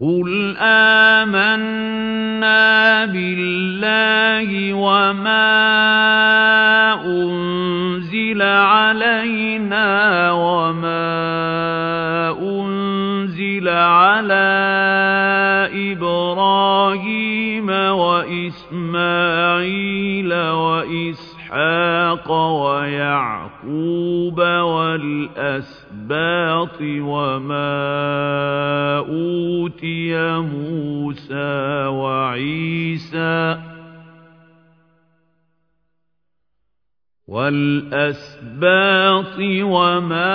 قُلْ آمَنَّا بِاللَّهِ وَمَا أُنزِلَ عَلَيْنَا وَمَا أُنزِلَ عَلَىٰ إِبْرَاهِيمَ وَإِسْمَاعِيلَ وَإِسْحَاقَ وَيَعْقُوبَ وَالْأَسْبَاطِ وَمَا أُوتِيَ مُوسَىٰ وَعِيسَىٰ وَالْأَسْبَاطِ وَمَا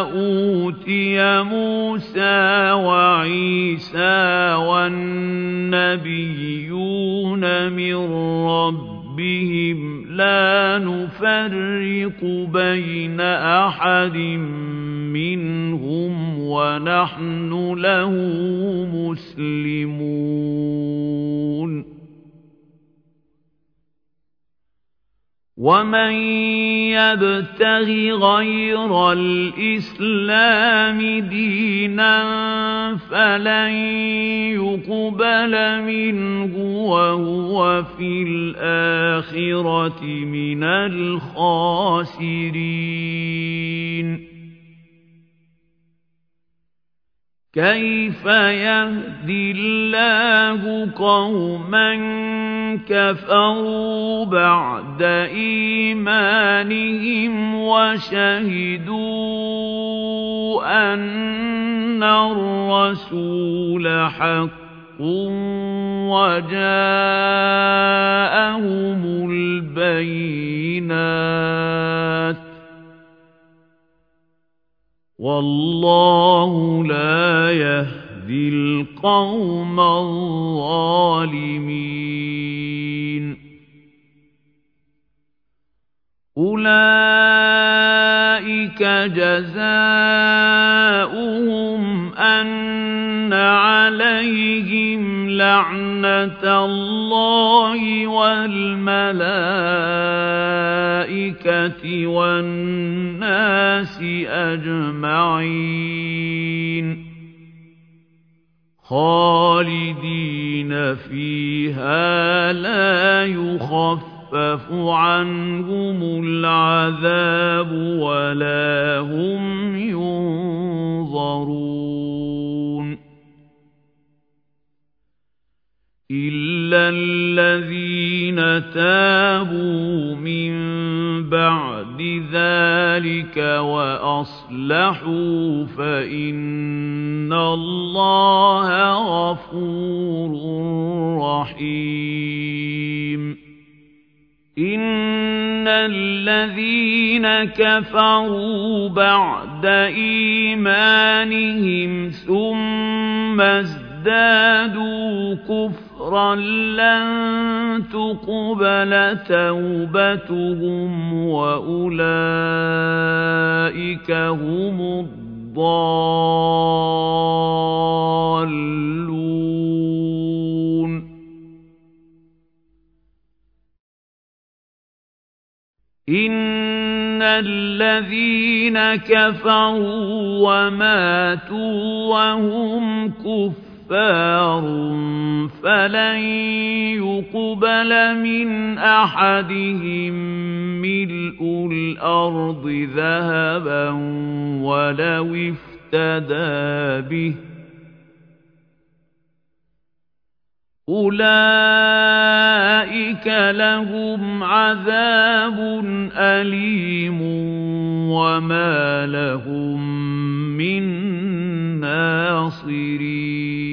أُوتِيَ مُوسَىٰ وَعِيسَىٰ وَالنَّبِيُّونَ مِن رَّبِّهِمْ لَا نُفَرِّقُ بَيْنَ أَحَدٍ مِّنْهُمْ وَنَحْنُ لَهُ مُسْلِمُونَ وَمَن يَبْتَغِ غَيْرَ الْإِسْلَامِ دِينًا فَلَن يُقْبَلَ مِنْهُ وَهُوَ فِي الْآخِرَةِ مِنَ الْخَاسِرِينَ. كَيْفَ يَهْدِي اللَّهُ قَوْمًا كَفَرُوا بَعْدَ إِيمَانِهِمْ وَشَهِدُوا أَنَّ الرَّسُولَ حَقٌّ وَجَاءَهُمُ الْبَيِّنَاتُ وَاللَّهُ لَا يَهْدِي الْقَوْمَ الظَّالِمِينَ أُولَئِكَ جَزَاؤُهُمْ عَلَيْهِمْ لَعْنَةَ اللَّهِ وَالْمَلَائِكَةِ وَالنَّاسِ أَجْمَعِينَ. خَالِدِينَ فِيهَا لَا يُخَفَّفُ عَنْهُمُ الْعَذَابُ وَلَا هُمْ إِلَّا الَّذِينَ تَابُوا مِن بَعْدِ ذَلِكَ وَأَصْلَحُوا فَإِنَّ اللَّهَ غَفُورٌ رَّحِيمٌ إِنَّ الَّذِينَ كَفَرُوا بَعْدَ إِيمَانِهِمْ ثُمَّ ازْدَادُوا كُفْرًا لَّن تُقْبَلَ تَوْبَتُهُمْ وَأُولَٰئِكَ هُمُ الضَّالُّونَ. إِنَّ الَّذِينَ كَفَرُوا وَمَاتُوا وَهُمْ كُفَّارٌ فَلَن يُقْبَلَ مِنْ أَحَدِهِم مِّلْءُ الْأَرْضِ ذَهَبًا وَلَوِ افْتَدَىٰ بِهِ. أُولَئِكَ لَهُمْ عَذَابٌ أَلِيمٌ وَمَا لَهُم مِّن نَّاصِرِينَ.